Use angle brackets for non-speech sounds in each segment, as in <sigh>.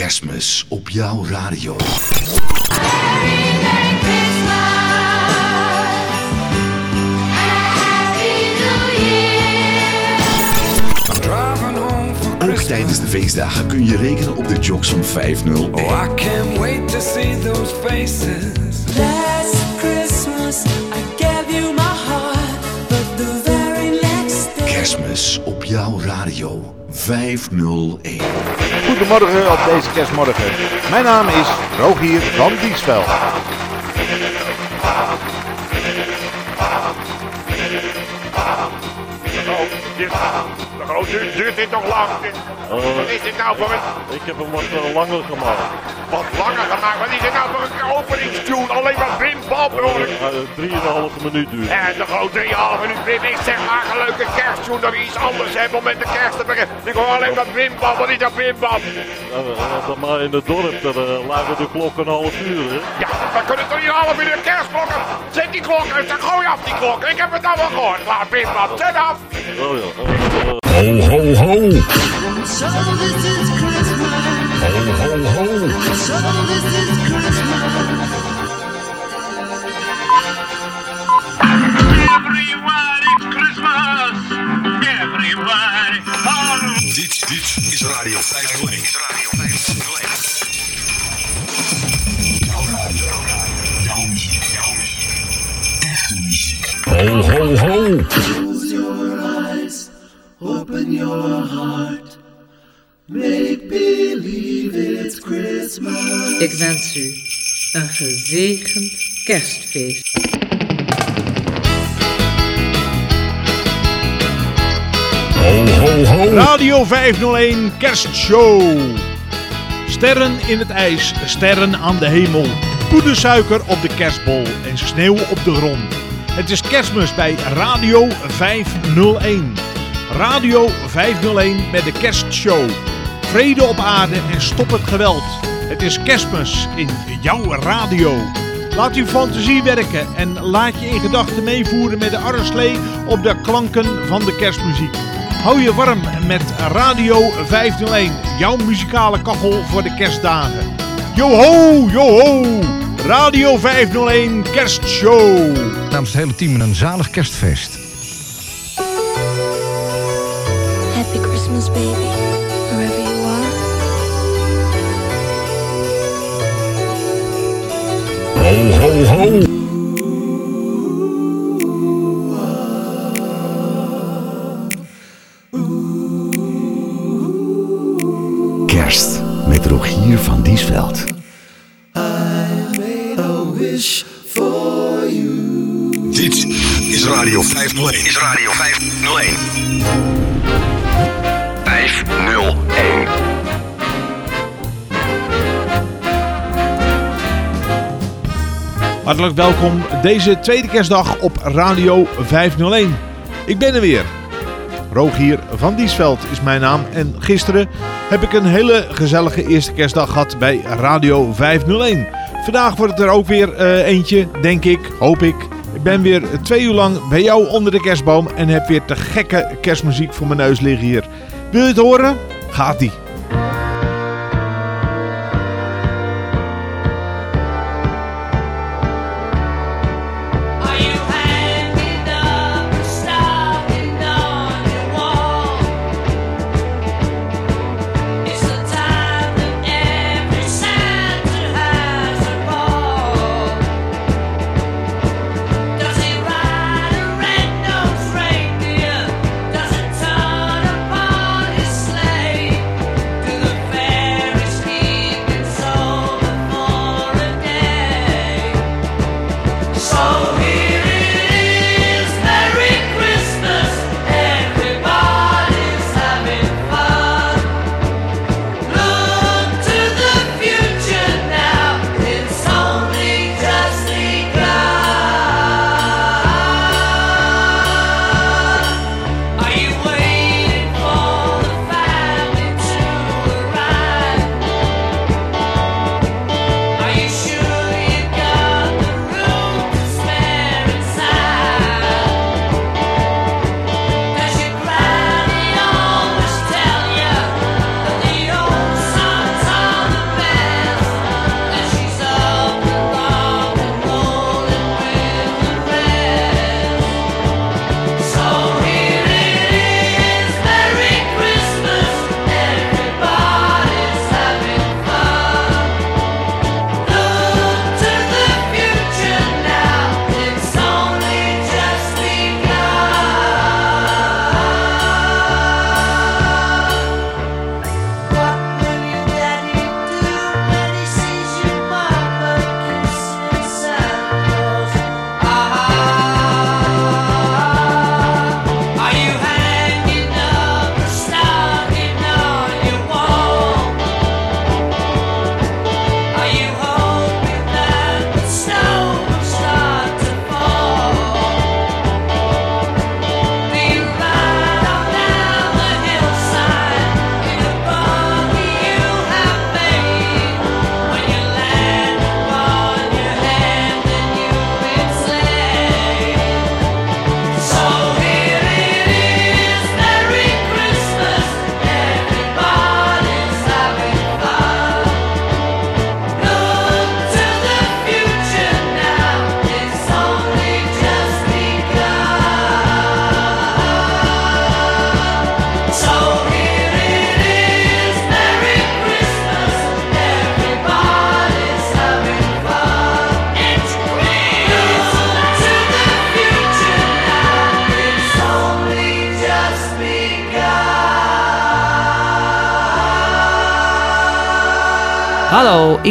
Kerstmis op jouw radio. Ook tijdens de feestdagen kun je rekenen op de jocks van 501. Oh, I can't wait to see those faces. Last Christmas I gave you my heart, but the very next day. Kerstmis op jouw radio 501. Goedemorgen op deze kerstmorgen. Mijn naam is Rogier van Diesveld. Duurt, dit nog lang? Wat is dit nou voor een... Ik heb hem wat langer gemaakt. Wat langer gemaakt? Wat is dit nou voor een openingstune? Alleen maar Wim Bab hoor ik. Uh, drieënhalve minuut duurt. En de grote 3,5 minuut Wim. Ik zeg maar een leuke kersttune dat we iets anders hebben om met de kerst te beginnen. Ik hoor alleen maar Wim Bab. Wat is dat Wim Bab? Uh, maar in het dorp daar, uh, lagen de klok een half uur. Hè? Ja, we kunnen toch niet een half uur de kerstklokken. Zet die klok uit, dan gooi af die klok. Ik heb het nou wel gehoord. Klaar, Wim Bab. Zet af. Oh ja. Ho, ho, ho. Ho, ho, ho. So this is Christmas. Everybody, Christmas. Everybody. Dit, dit is Radio 501. Is Radio 501. Jouw radio. Jouw muziek. Jouw muziek. Echte muziek. Ho, ho, ho. Close your eyes, open your heart. Make believe it's Christmas. Ik wens u een gezegend kerstfeest. Ho, ho, ho. Radio 501 Kerstshow. Sterren in het ijs, sterren aan de hemel. Poedersuiker op de kerstbol en sneeuw op de grond. Het is kerstmis bij Radio 501. Radio 501 met de kerstshow. Vrede op aarde en stop het geweld. Het is kerstmis in jouw radio. Laat uw fantasie werken en laat je in gedachten meevoeren met de arreslee op de klanken van de kerstmuziek. Hou je warm met Radio 501, jouw muzikale kachel voor de kerstdagen. Joho, joho, Radio 501 Kerstshow. Namens het hele team een zalig kerstfeest. Happy Christmas, baby, Ho. Kerst met Rogier van Diesveld. A wish for you. Dit is Radio 501. Is Radio 501. Hartelijk welkom deze tweede kerstdag op Radio 501. Ik ben er weer. Rogier van Diesveld is mijn naam en gisteren heb ik een hele gezellige eerste kerstdag gehad bij Radio 501. Vandaag wordt het er ook weer eh, eentje, denk ik, hoop ik. Ik ben weer twee uur lang bij jou onder de kerstboom en heb weer te gekke kerstmuziek voor mijn neus liggen hier. Wil je het horen? Gaat-ie.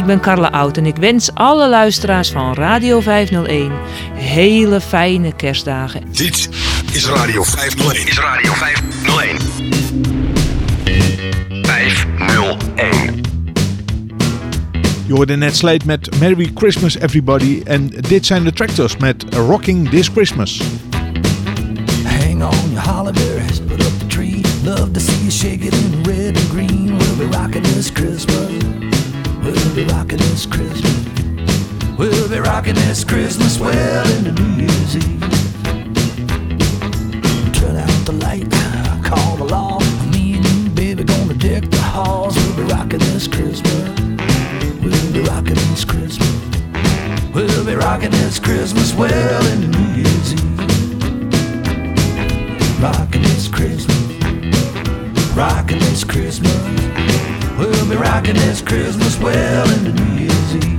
Ben Carla Oud en ik wens alle luisteraars van Radio 501 hele fijne kerstdagen. Dit is Radio 501. Is Radio 501. 501. Je hoorde net Slate met Merry Christmas Everybody. En dit zijn de Tractors met Rocking This Christmas. Rocking this Christmas well into New Year's Eve. Turn out the light, call the law. Me and you, baby, gonna deck the halls. We'll be rocking this Christmas. We'll be rocking this Christmas. We'll be rocking this Christmas well into New Year's Eve. Rocking this Christmas. Rocking this Christmas. We'll be rocking this Christmas well into New Year's Eve.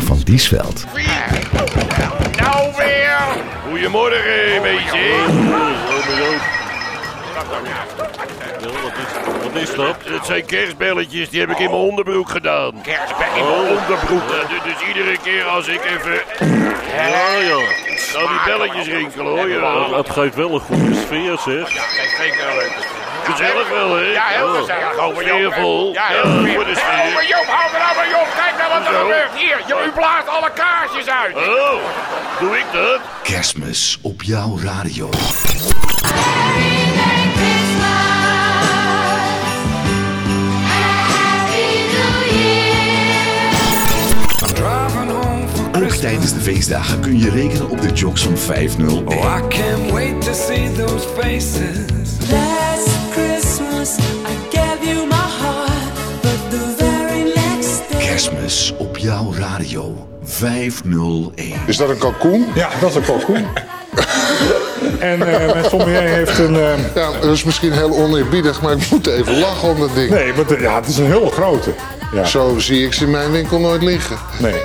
Van Diesveld. Nou weer! Goedemorgen, meisje. Wat is dat? Het zijn kerstbelletjes, die heb ik in mijn onderbroek gedaan. Kerstbel in mijn onderbroek? dus, dus iedere keer als ik even... Ja, ja. Nou, die belletjes rinkelen hoor. Ja. Het geeft wel een goede sfeer, zeg. Ja, kijk, zeker wel leuk. Gezellig wel, hè? Ja, heel gezellig. Sfeervol. Ja, heel sfeervol. Oh, maar Joop, hou maar, Joop. Kijk nou wat er Zo. gebeurt. Hier, je- u blaast alle kaarsjes uit. Oh, doe ik dat? Kerstmis op jouw radio. Ook tijdens de feestdagen kun je rekenen op de jocks van 501. Oh, I can't wait to see those faces. Last Christmas I jouw radio 501. Is dat een kalkoen? Ja, dat is een kalkoen. <laughs> en eh mijn sommelier heeft een... eh, Ja, dat is misschien heel oneerbiedig, maar ik moet even lachen om dat ding. Nee, maar het- ja, het is een hele grote. Ja. Zo zie ik ze in mijn winkel nooit liggen. Nee.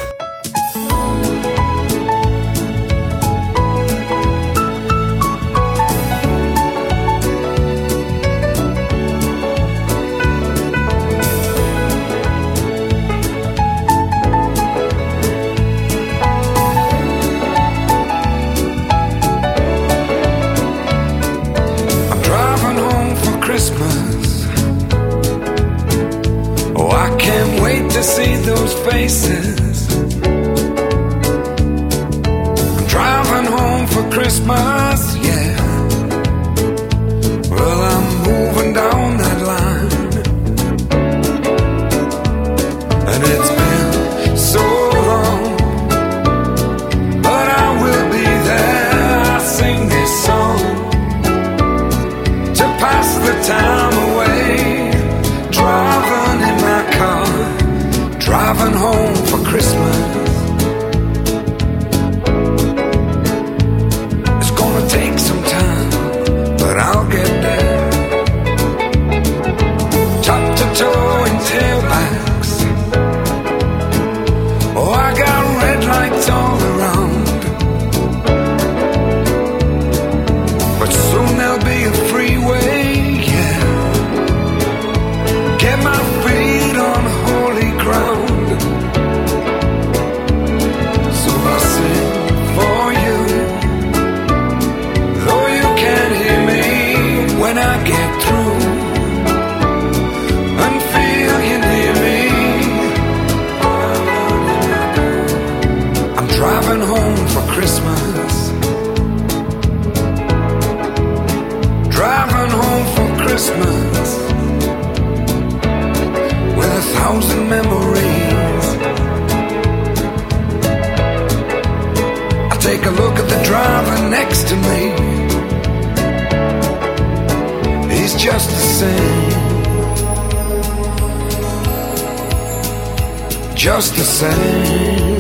same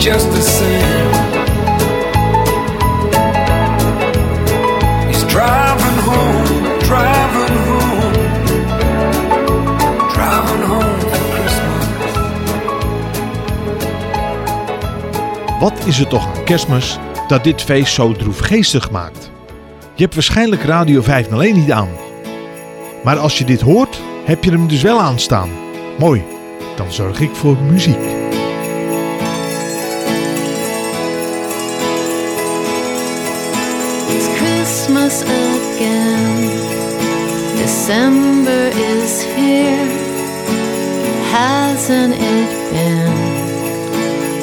just the same. He's driving home, driving home, driving home for Christmas. Wat is het toch aan kerstmis dat dit feest zo droefgeestig maakt? Je hebt waarschijnlijk Radio 501 niet aan. Maar als je dit hoort, heb je hem dus wel aanstaan. Mooi, dan zorg ik voor muziek. us again. December is here, hasn't it been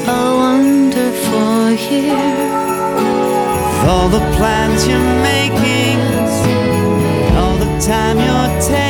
a wonderful year? With all the plans you're making, all the time you're taking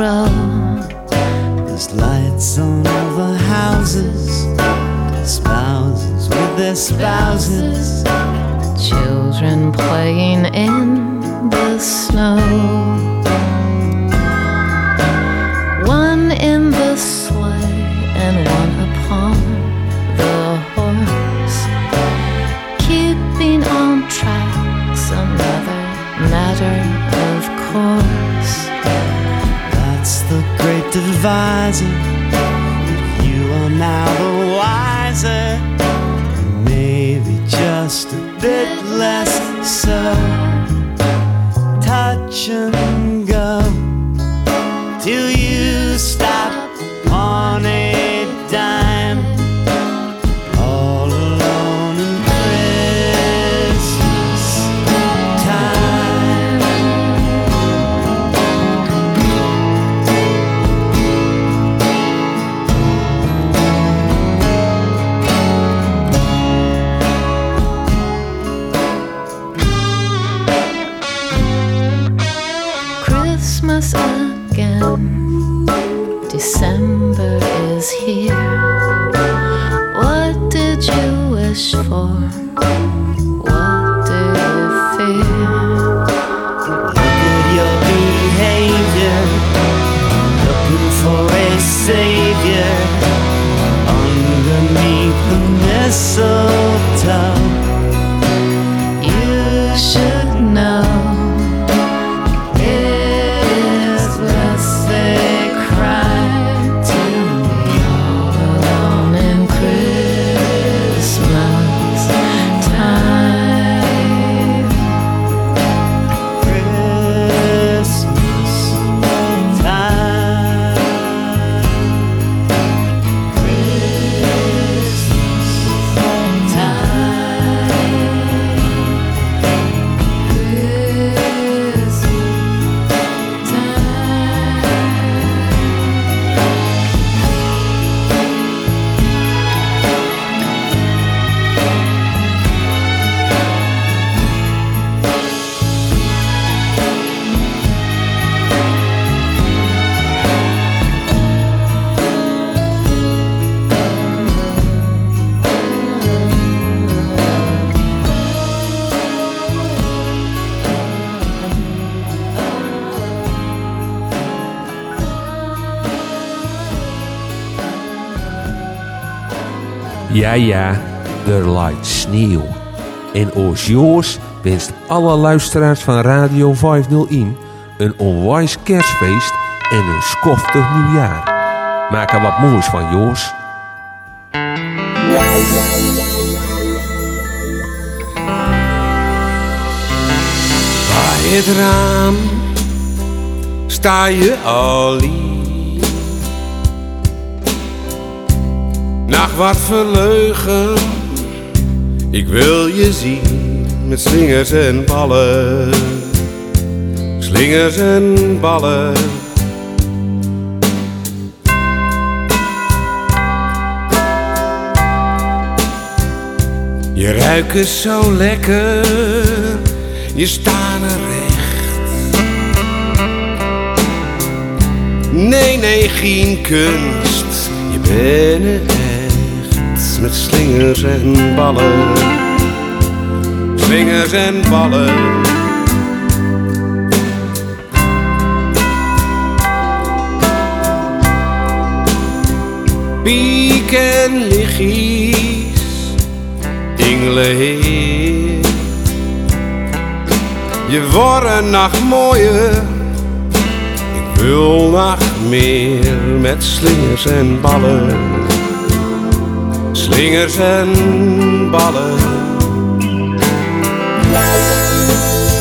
There's lights on all the houses, spouses with their spouses, children playing in the snow. Ja, ja, er lijkt sneeuw. En ons Joos wenst alle luisteraars van Radio 501 een onwijs kerstfeest en een schoftig nieuwjaar. Maak er wat moois van, Joos. Bij het raam sta je alleen. Nacht wat verleugen, ik wil je zien met slingers en ballen. Slingers en ballen. Je ruikt zo lekker, je staan er recht. Nee, nee, geen kunst, je bent het. Met slingers en ballen, slingers en ballen. Piek en lichtjes, heer. Je wordt een nacht mooier, ik wil nacht meer met slingers en ballen. Slingers en ballen.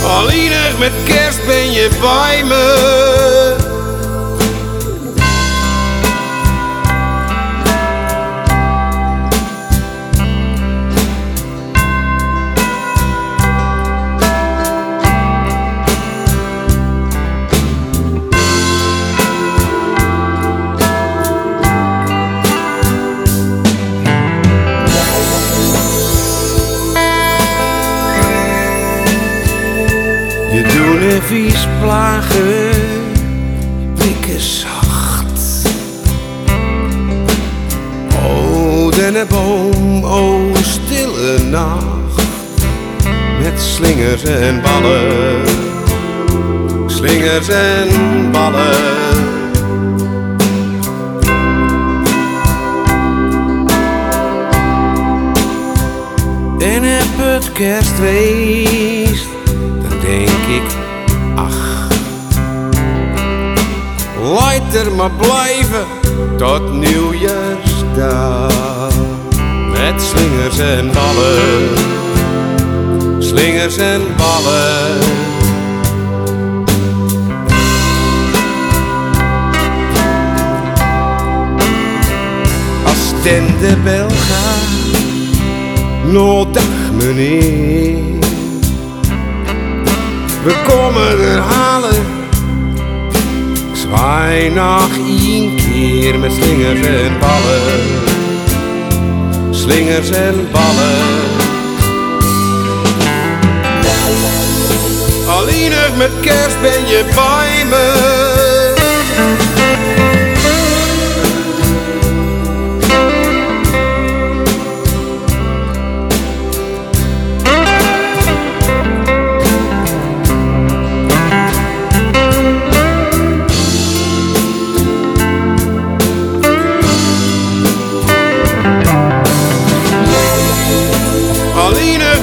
Alleenig met kerst ben je bij me. Plagen, blikken zacht. O, dennenboom, o, stille nacht. Met slingers en ballen, slingers en ballen. En heb het kerstfeest dan denk ik, Laat maar blijven tot nieuwjaarsdag. Met slingers en ballen, slingers en ballen. Als ten de bel gaat, no dag meneer. We komen er halen. Nog één keer met slingers en ballen. Slingers en ballen. Alleenig met kerst ben je bij me.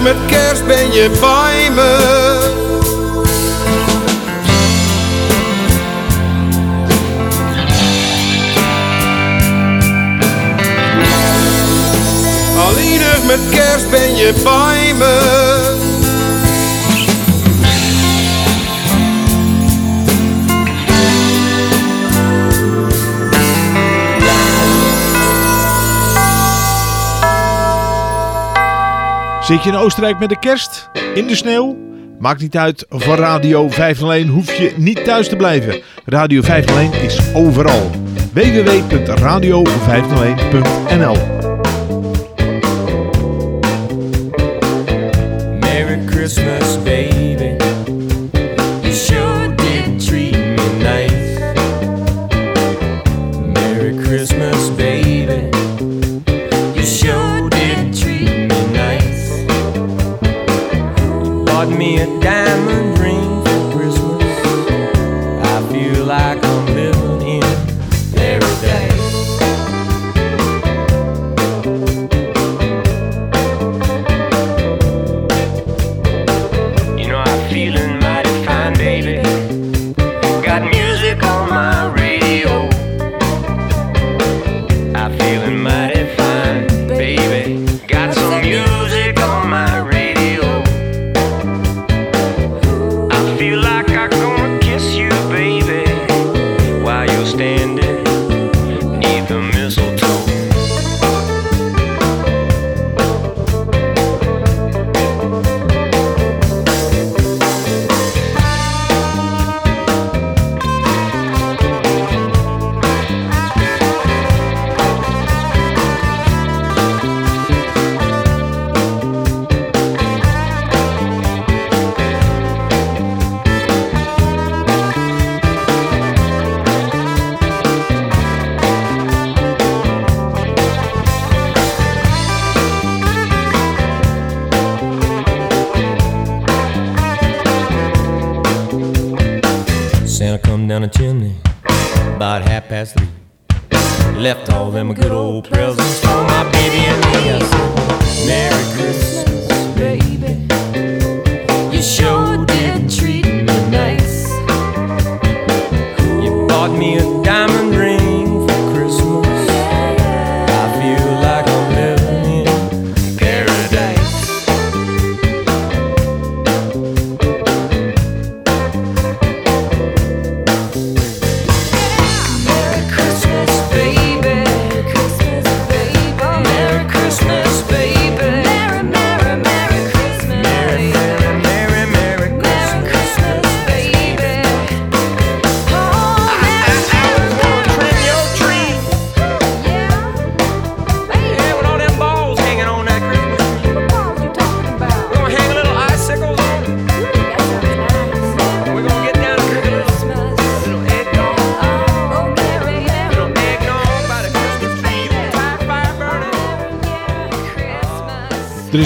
Met kerst ben je bij me. Alleenig met kerst ben je bij me. Zit je in Oostenrijk met de kerst? In de sneeuw? Maakt niet uit, voor Radio 501 hoef je niet thuis te blijven. Radio 501 is overal. www.radio501.nl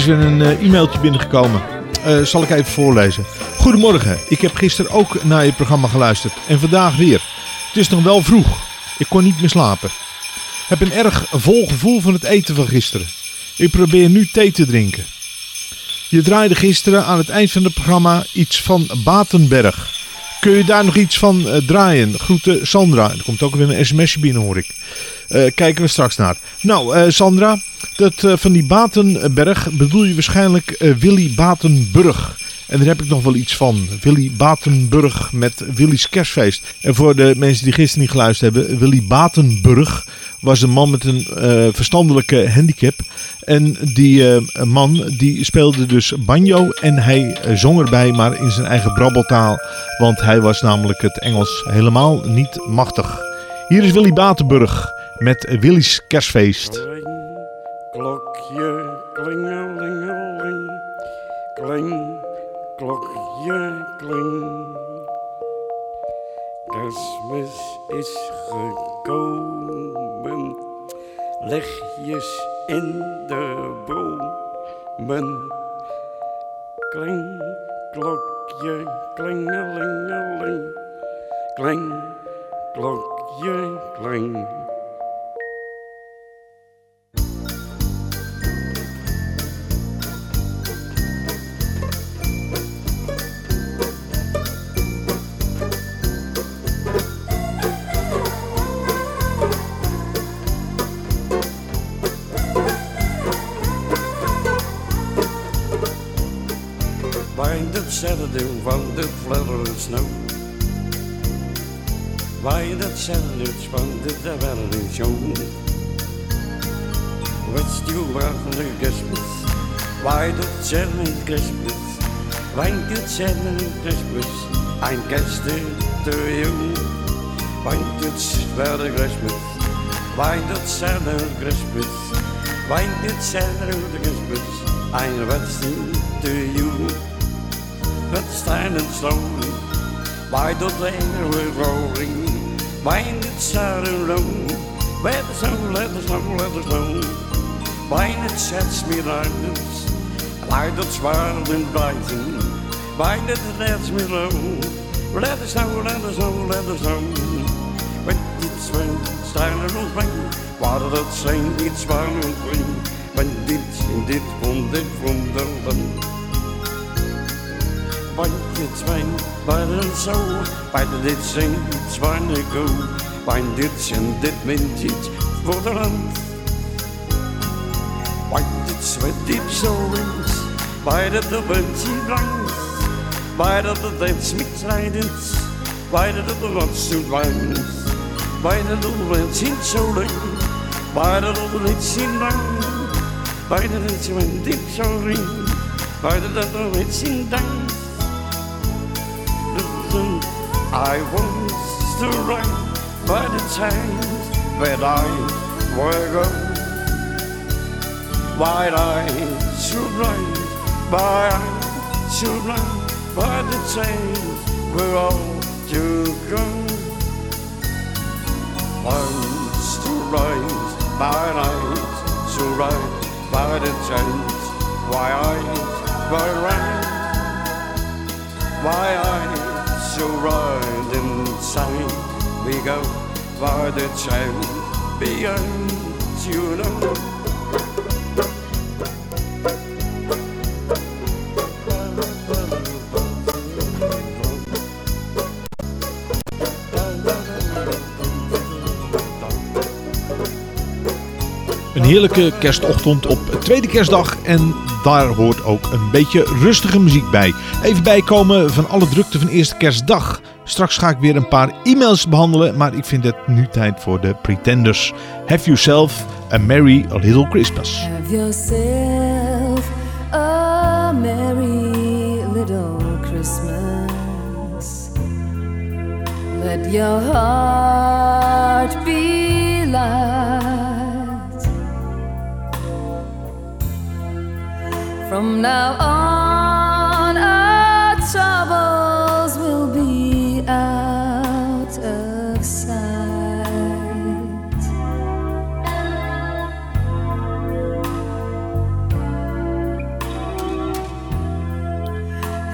is weer een eh, e-mailtje binnengekomen. Eh, zal ik even voorlezen. Goedemorgen, ik heb gisteren ook naar je programma geluisterd. En vandaag weer. Het is nog wel vroeg. Ik kon niet meer slapen. Heb een erg vol gevoel van het eten van gisteren. Ik probeer nu thee te drinken. Je draaide gisteren aan het eind van het programma iets van Batenberg. Kun je daar nog iets van eh, draaien? Groeten Sandra. Er komt ook weer een sms'je binnen hoor ik. Kijken we straks naar. Nou Sandra, dat eh, van die Batenberg bedoel je waarschijnlijk eh, Willy Batenburg. En daar heb ik nog wel iets van. Willy Batenburg met Willy's kerstfeest. En voor de mensen die gisteren niet geluisterd hebben. Willy Batenburg was een man met een eh, verstandelijke handicap. En die man die speelde dus banjo en hij zong erbij maar in zijn eigen brabbeltaal. Want hij was namelijk het Engels helemaal niet machtig. Hier is Willy Batenburg met Willy's kerstfeest. Klokje klingelingeling, kling, klokje kling. Kerstmis is gekomen, lichtjes in de bomen. Kling, klokje klingelingeling, kling, klokje kling. Zelding van de fladderende. Bij de zelding van de developing show. Wat van de Christmas. Bij de zelding Christmas. Bij de zelding Christmas. Ein Gäste to you. Bij de zelding Christmas. Bij de zelding Christmas. Bij de zelding Christmas. Ein Gäste to you. Het standing slowly by the lane we're rolling, bind it sad and low. Let the snow, let the snow, let the snow. Bind it sets me like the swirling rising. Bind it lets me low. Let the snow, let the snow, let the snow. When it's when standing on spring, water that same it's. When it's in dit from dit from Zwijn, waar een zo, bij de dit zingt, zwaarne go, bij dit en dit mint iets voor de land. Bij dit zwet diep zo links, bij de bandje blank, bij dat de dans met rijdens, bij de rots doet wijn, bij de bandje zo lang, bij de bandje blank, bij dat het zwet diep zo ring, bij de bandje dank. I was to right by the times that I were gone. Why I should right by I should right by the times we're all to go. Once to rise by night, to right by the times why I were right. Why I so right inside we go for the champions, you know. Een heerlijke kerstochtend op tweede kerstdag en daar hoort ook een beetje rustige muziek bij. Even bijkomen van alle drukte van eerste kerstdag. Straks ga ik weer een paar e-mails behandelen, maar ik vind het nu tijd voor de Pretenders. Have yourself a merry little Christmas. Have yourself a merry little Christmas. Let your heart be light. From now on, our troubles will be out of sight.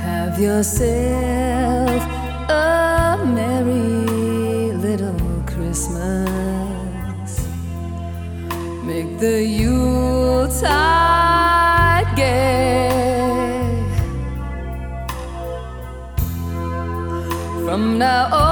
Have yourself a merry little Christmas. Make the Yuletide Now on,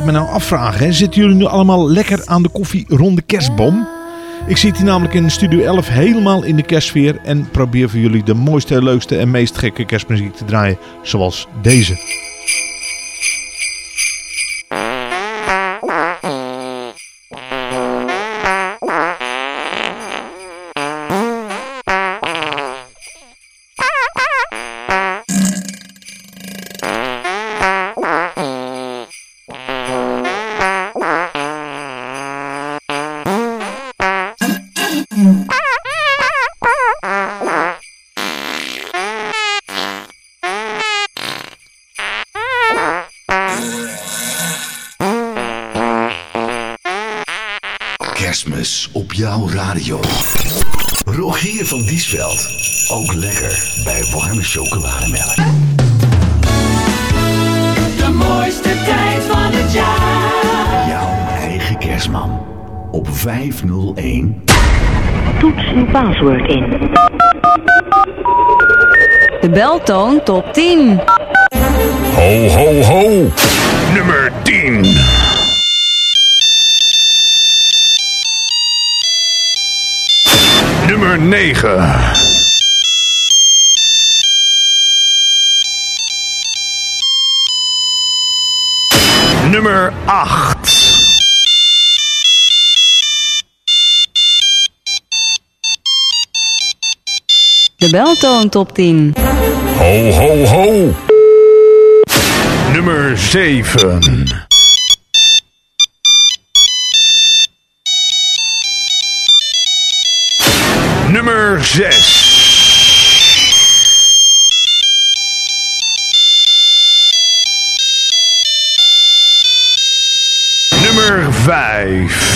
ik me nou afvraag, hè, zitten jullie nu allemaal lekker aan de koffie rond de kerstboom? Ik zit hier namelijk in Studio 11 helemaal in de kerstsfeer en probeer voor jullie de mooiste, leukste en meest gekke kerstmuziek te draaien, zoals deze. Jouw radio. Rogier van Diesveld. Ook lekker bij warme chocolademelk. De mooiste tijd van het jaar. Jouw eigen kerstman. Op 501. Toets uw paswoord in. De beltoon top 10. Ho, ho, ho. Nummer 10. 9. Nummer 8. De beltoon top 10. Ho, ho, ho. Nummer 7. Nummer 6. Nummer 5.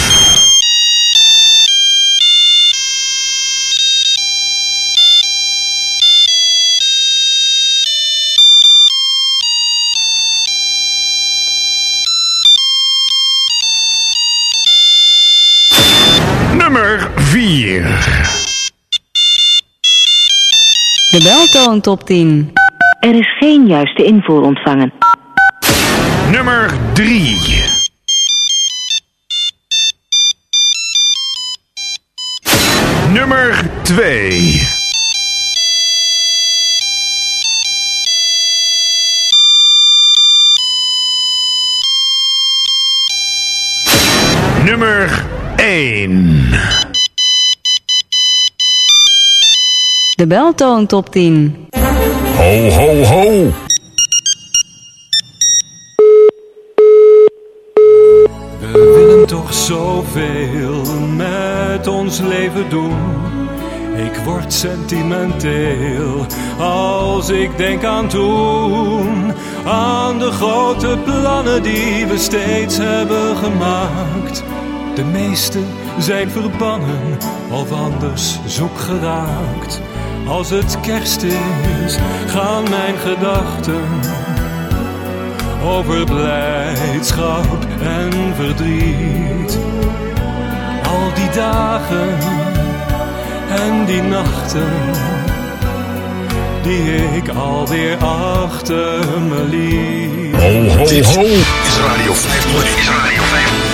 De beltoon top 10. Er is geen juiste invoer ontvangen. Nummer 3. Nummer 2. Nummer 1. De beltoon top 10. Ho, ho, ho. We willen toch zoveel met ons leven doen. Ik word sentimenteel als ik denk aan toen. Aan de grote plannen die we steeds hebben gemaakt. De meeste zijn verbannen of anders zoek geraakt. Als het kerst is, gaan mijn gedachten over blijdschap en verdriet. Al die dagen en die nachten die ik alweer achter me liet. Ho, ho, ho. is Radio 501. Is Radio 501.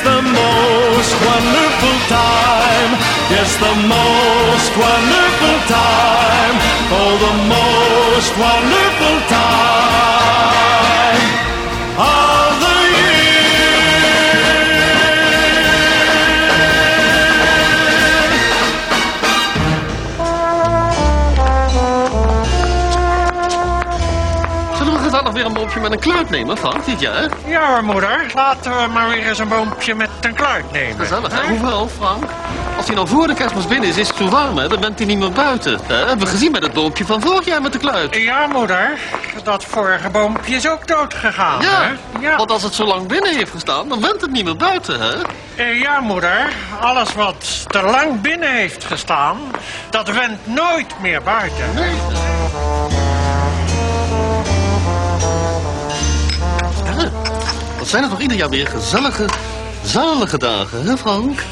It's the most wonderful time. Yes, the most wonderful time. Oh, the most wonderful time of the weer een boompje met een kluit nemen, Frank, dit jaar? Ja hoor, moeder. Laten we maar weer eens een boompje met een kluit nemen. Gezellig, hè? Hoewel, Frank, als hij nou voor de kerstmis binnen is, is het zo warm, hè? Dan bent hij niet meer buiten. Hè? Hebben we gezien met het boompje van vorig jaar met de kluit. Ja, moeder. Dat vorige boompje is ook dood gegaan, Ja, hè? Ja. want als het zo lang binnen heeft gestaan, dan bent het niet meer buiten, hè? Eh, ja, moeder. Alles wat te lang binnen heeft gestaan, dat went nooit meer buiten. Ja, zijn het toch ieder jaar weer gezellige, zalige dagen, hè Frank?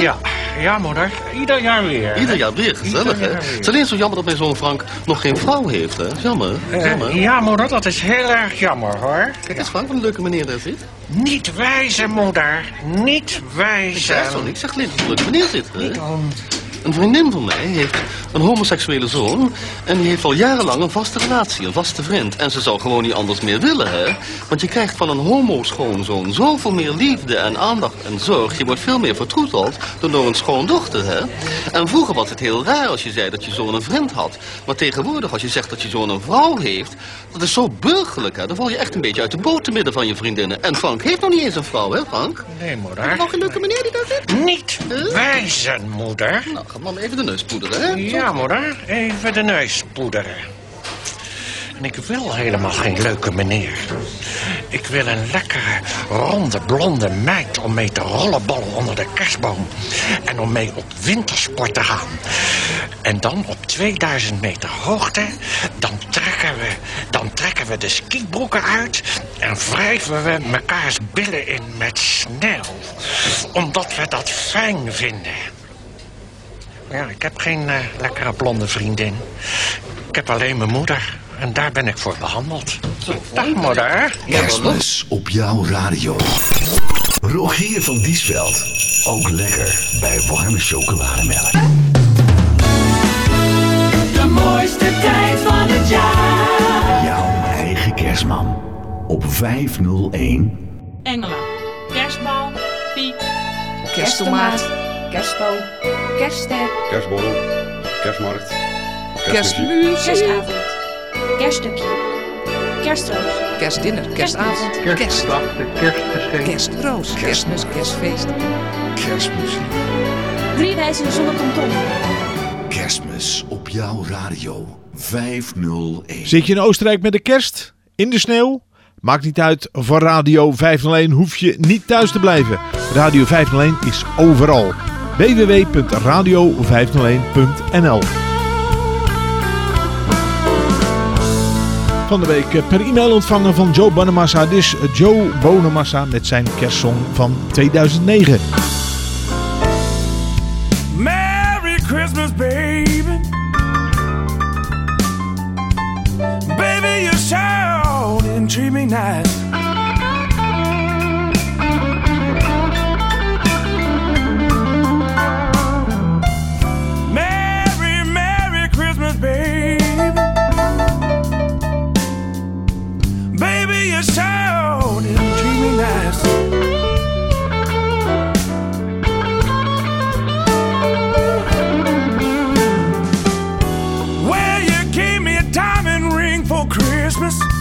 Ja, ja, moeder. Ieder jaar weer. Ieder jaar weer gezellig, hè? Het is alleen zo jammer dat mijn zoon Frank nog geen vrouw heeft, hè? Jammer, Eh, jammer. ja, moeder, dat is heel erg jammer, hoor. Kijk eens, Frank, wat een leuke meneer daar zit. Niet wijzen, moeder. Niet Ik wijzen. zeg zo niet, ik zeg alleen dat er een leuke meneer zit, hè? Een vriendin van mij heeft een homoseksuele zoon... en die heeft al jarenlang een vaste relatie, een vaste vriend. En ze zou gewoon niet anders meer willen, hè? Want je krijgt van een homo-schoonzoon zoveel meer liefde en aandacht en zorg. Je wordt veel meer vertroeteld dan door een schoondochter, hè? En vroeger was het heel raar als je zei dat je zoon een vriend had. Maar tegenwoordig, als je zegt dat je zoon een vrouw heeft... dat is zo burgerlijk, hè? Dan val je echt een beetje uit de boot te midden van je vriendinnen. En Frank heeft nog niet eens een vrouw, hè, Frank? Nee, moeder. Nog een leuke meneer die daar zit? Niet wijzen, moeder. Nou, maar even de neus poederen, hè? Ja, moeder. Even de neus poederen. En ik wil helemaal geen leuke meneer. Ik wil een lekkere, ronde, blonde meid om mee te rollenballen onder de kerstboom. En om mee op wintersport te gaan. En dan op 2000 meter hoogte, dan trekken we, dan trekken we de skibroeken uit... en wrijven we mekaars billen in met sneeuw. Omdat we dat fijn vinden. Ja, ik heb geen eh, lekkere blonde vriendin. Ik heb alleen mijn moeder. En daar ben ik voor behandeld. Dag, moeder. Kerstmis op jouw radio. Rogier van Diesveld. Ook lekker bij warme chocolademelk. De mooiste tijd van het jaar. Jouw eigen kerstman. Op 501. Engelen. Kerstbal. Piek. Kersttomaat. Kerstboom. Kerstster. Kerstborrel, kerstmarkt, Kerstmuziek. Kerstavond. Kerststukje. Kerstroos. Kerstdinner. Kerstavond. Kerstdag, de kerstgeschenk. Kerstroos. Kerstmis. Kerstfeest. Kerstmuziek. Drie wijzen zonder kanton. Kerstmis op jouw radio. 501. Zit je in Oostenrijk met de kerst? In de sneeuw? Maakt niet uit, voor Radio 501 hoef je niet thuis te blijven. Radio 501 is overal. www.radio501.nl Van de week eh, per e-mail ontvangen van Joe Bonamassa. Dit is Joe Bonamassa met zijn kerstsong van 2009. Merry Christmas, baby. Baby, you shout and treat me nice. Christmas.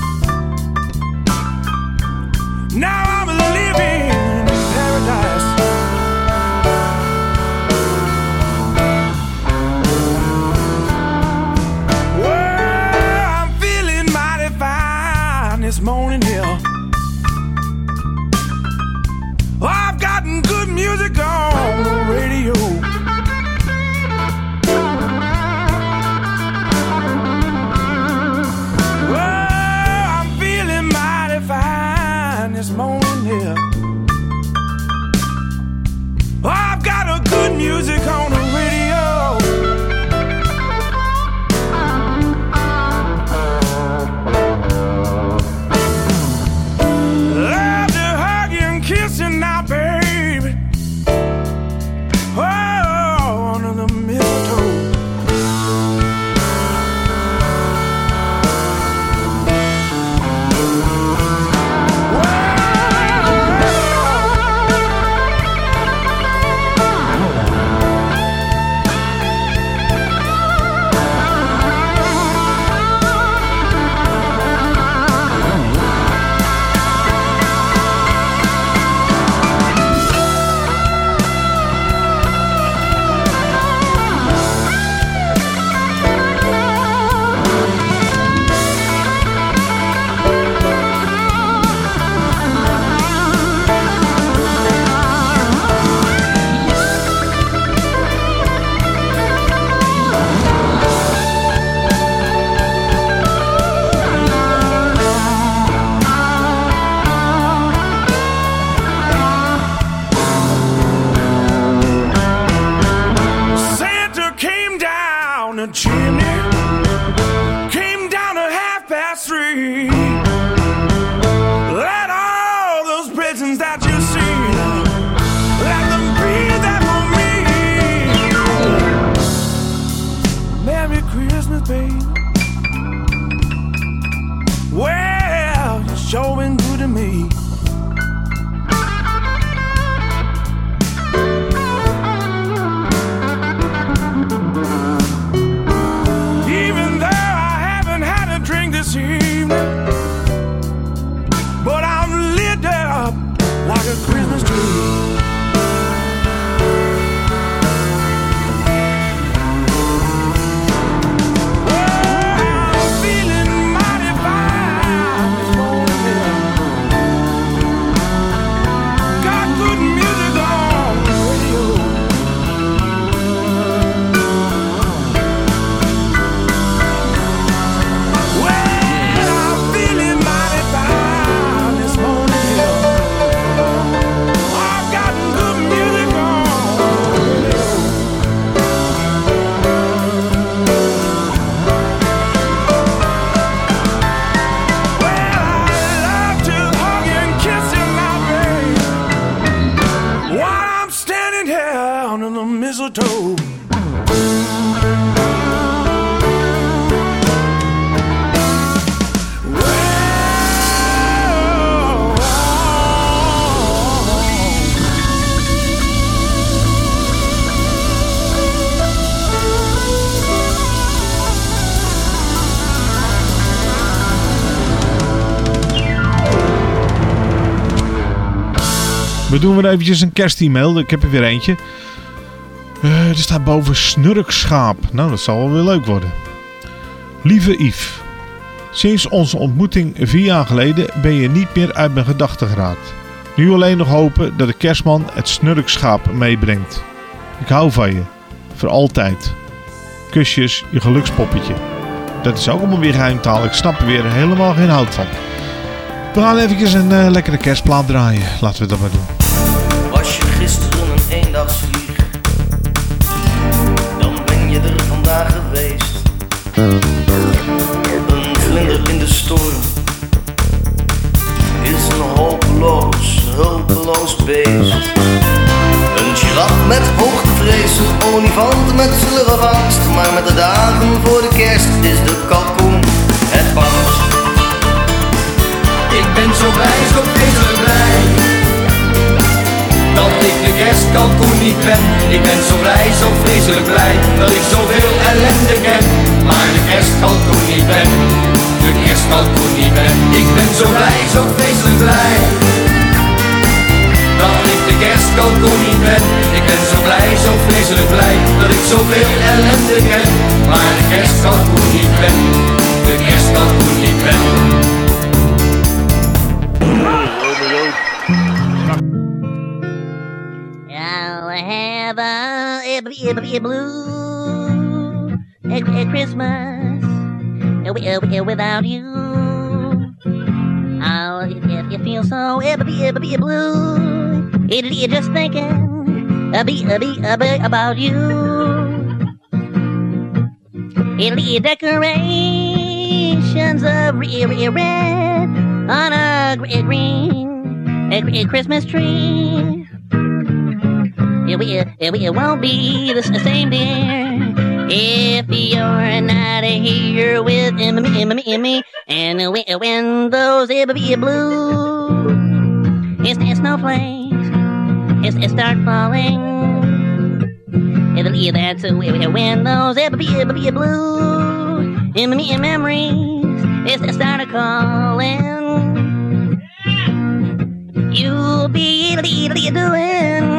We doen weer eventjes een kerst-e-mail. Ik heb er weer eentje. Eh, er staat boven snurkschaap. Nou, dat zal wel weer leuk worden. Lieve Yves. Sinds onze ontmoeting vier jaar geleden ben je niet meer uit mijn gedachten geraakt. Nu alleen nog hopen dat de kerstman het snurkschaap meebrengt. Ik hou van je. Voor altijd. Kusjes, je gelukspoppetje. Dat is ook allemaal weer geheimtaal. Ik snap er weer helemaal geen hout van. We gaan eventjes een eh, lekkere kerstplaat draaien. Laten we dat maar doen. Was je gisteren een eendagsvlieg, dan ben je er vandaag geweest. Een vlinder in de storm is een hopeloos, hulpeloos beest. Een giraf met hoogtevrees, een olifant met slurfangst. Maar met de dagen voor de kerst is de kalkoen het bangst. Ik ben zo blij, zo vreselijk blij Dat ik de kerstkalkoen niet ben. Ik ben zo blij, zo vreselijk blij Dat ik zoveel ellende ken Maar de kerstkalkoen niet ben. De kerstkalkoen niet ben. Ik ben zo blij, zo vreselijk blij Dat ik de kerstkalkoen niet ben. Ik ben zo blij, zo vreselijk blij Dat ik zoveel ellende ken Maar de kerstkalkoen niet ben. De kerstkalkoen niet ben have a, a, a, a blue a, a Christmas uh, wi- uh, without you. I'll if you feel so a, a, a, blue. It, it just thinking a, be, a, be, a, be about you. It'll be decorations of re- re- red on a gr- green a, gr- Christmas tree. It, it, it won't be the same, dear, if you're not here with me, me, me, me. And when, those it be a blue, it's, snowflakes, it's, it start falling. It'll that's when those it be, it be a blue, memories, it's, it started calling. You'll be doing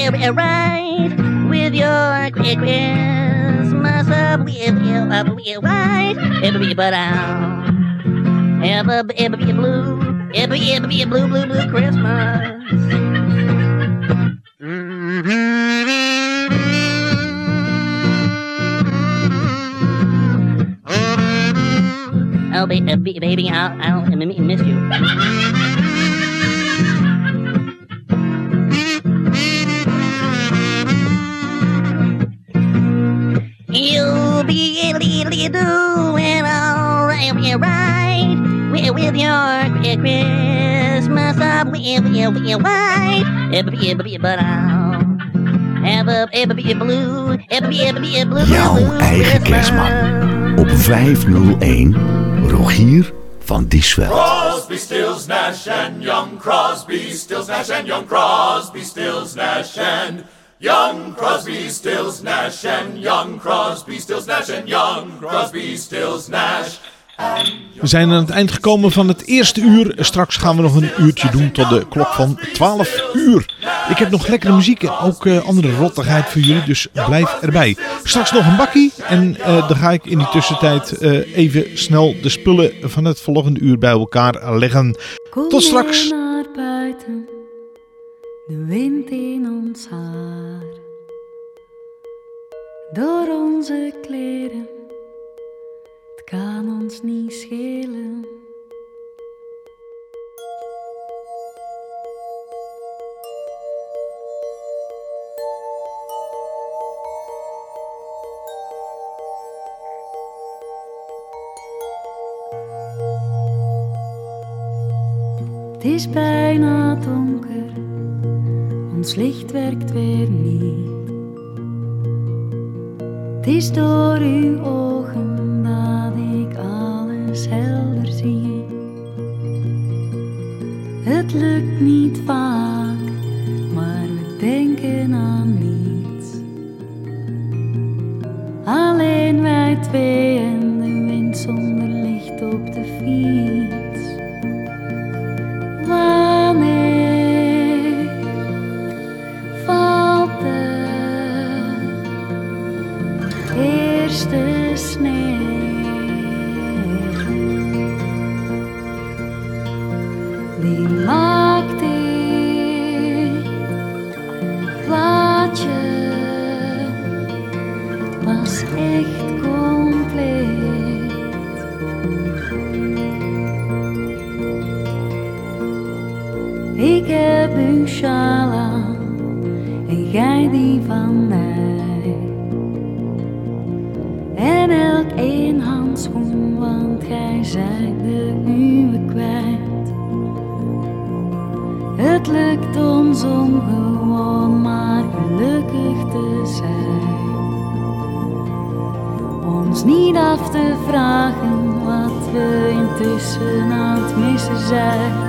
all right with your Chri- Christmas up with you, up with your wife. It'll be, but I'll have a, it'll be a blue, it'll be, it'll be a blue, blue, blue Christmas. Oh, ba- uh, ba- baby, I'll, I'll m- m- miss you. Be doing all right, yeah, right. With, with your Chri- Christmas up with, with, with your be, but I'll have a, be a blue, be, it'll be a blue, Jouw eigen kerstman. Op 501 Rogier van Diesveld. Crosby, Stills, Nash and young. Crosby, Stills, Nash, and young. Crosby, Stills, Nash, and young Crosby, Stills, Nash, and young Crosby, Stills, Nash, and young Crosby, Stills, Nash. We zijn aan het eind gekomen van het eerste uur. Straks gaan we nog een uurtje doen tot de klok van 12 uur. Ik heb nog lekkere muziek en ook eh, andere rottigheid voor jullie, dus blijf erbij. Straks nog een bakkie en eh, dan ga ik in die tussentijd eh, even snel de spullen van het volgende uur bij elkaar leggen. Tot straks. naar buiten, de wind in ons haar. Door onze kleren, het kan ons niet schelen. Het is bijna donker, ons licht werkt weer niet. Het is door uw ogen dat ik alles helder zie. Het lukt niet vaak, maar we denken aan niets. Alleen wij twee en de wind zonder licht op om gewoon maar gelukkig te zijn. Ons niet af te vragen wat we intussen aan het missen zijn.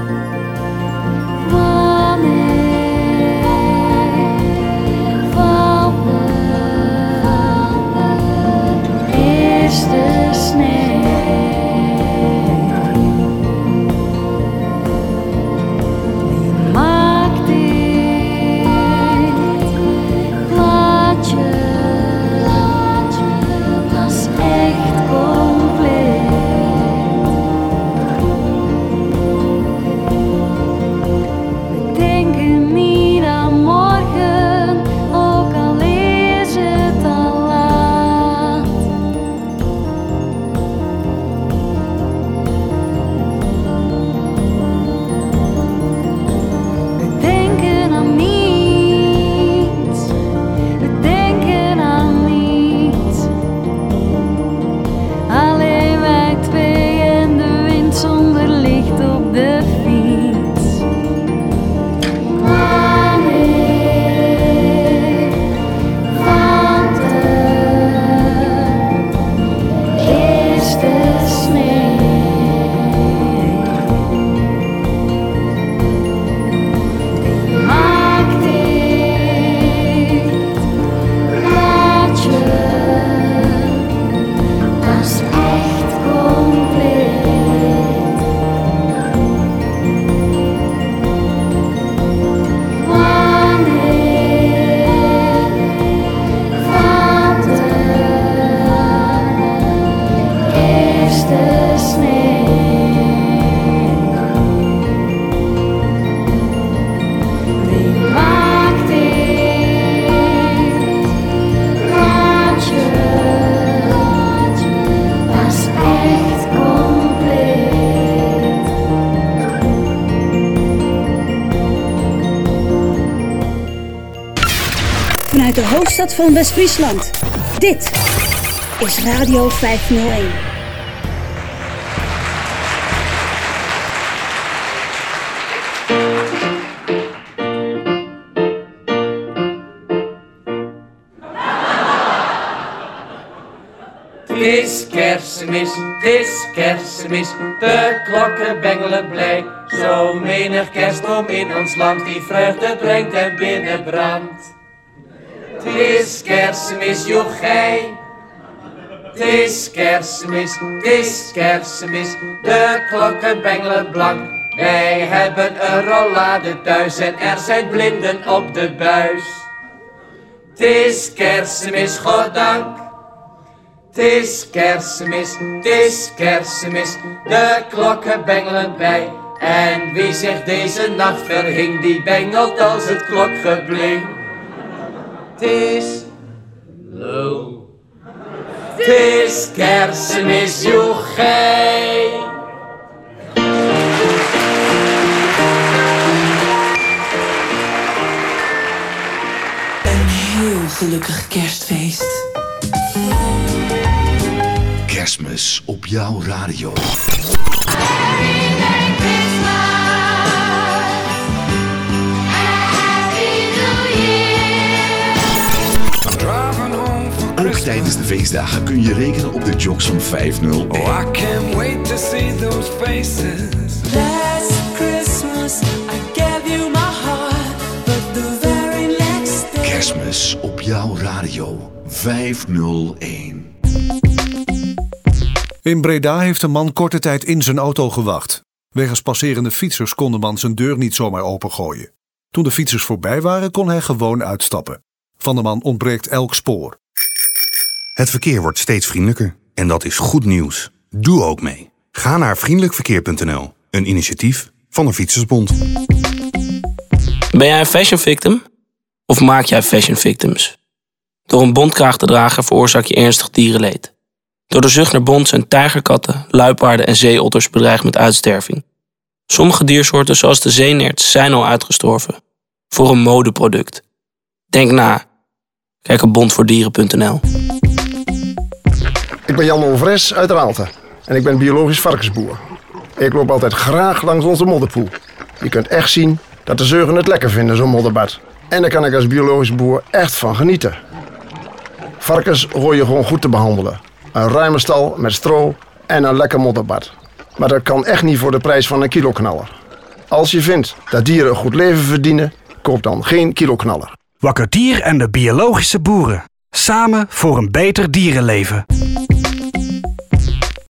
Van West-Friesland. Dit is Radio 501. is kerstmis, het is kerstmis, de klokken bengelen blij. Zo menig kerstboom in ons land die vreugde brengt en binnenbrandt. Het is kerstmis, joh gij. Het is kerstmis, het is kerstmis, de klokken bengelen blank. Wij hebben een rollade thuis en er zijn blinden op de buis. Het is kerstmis, goddank. Het is kerstmis, het is kerstmis, de klokken bengelen bij. En wie zich deze nacht verhing, die bengelt als het klokgebling. Is low. Het is kerstmis, joh gij. Een heel gelukkig kerstfeest. Kerstmis op jouw radio. Tijdens de feestdagen kun je rekenen op de jocks van 501. Oh, I can't wait to see those faces. Last Christmas I gave you my heart, but the very next day. Kerstmis op jouw radio 501. In Breda heeft een man korte tijd in zijn auto gewacht. Wegens passerende fietsers kon de man zijn deur niet zomaar opengooien. Toen de fietsers voorbij waren, kon hij gewoon uitstappen. Van de man ontbreekt elk spoor. Het verkeer wordt steeds vriendelijker en dat is goed nieuws. Doe ook mee. Ga naar vriendelijkverkeer.nl, een initiatief van de Fietsersbond. Ben jij een fashion victim? Of maak jij fashion victims? Door een bondkraag te dragen veroorzaak je ernstig dierenleed. Door de zucht naar bont zijn tijgerkatten, luipaarden en zeeotters bedreigd met uitsterving. Sommige diersoorten, zoals de zeenerts, zijn al uitgestorven. Voor een modeproduct. Denk na. Kijk op bondvoordieren.nl. Ik ben Jan Olvres uit Raalte en ik ben biologisch varkensboer. Ik loop altijd graag langs onze modderpoel. Je kunt echt zien dat de zeugen het lekker vinden, zo'n modderbad. En daar kan ik als biologisch boer echt van genieten. Varkens hoor je gewoon goed te behandelen. Een ruime stal met stro en een lekker modderbad. Maar dat kan echt niet voor de prijs van een kiloknaller. Als je vindt dat dieren een goed leven verdienen, koop dan geen kiloknaller. Wakker Dier en de biologische boeren. Samen voor een beter dierenleven.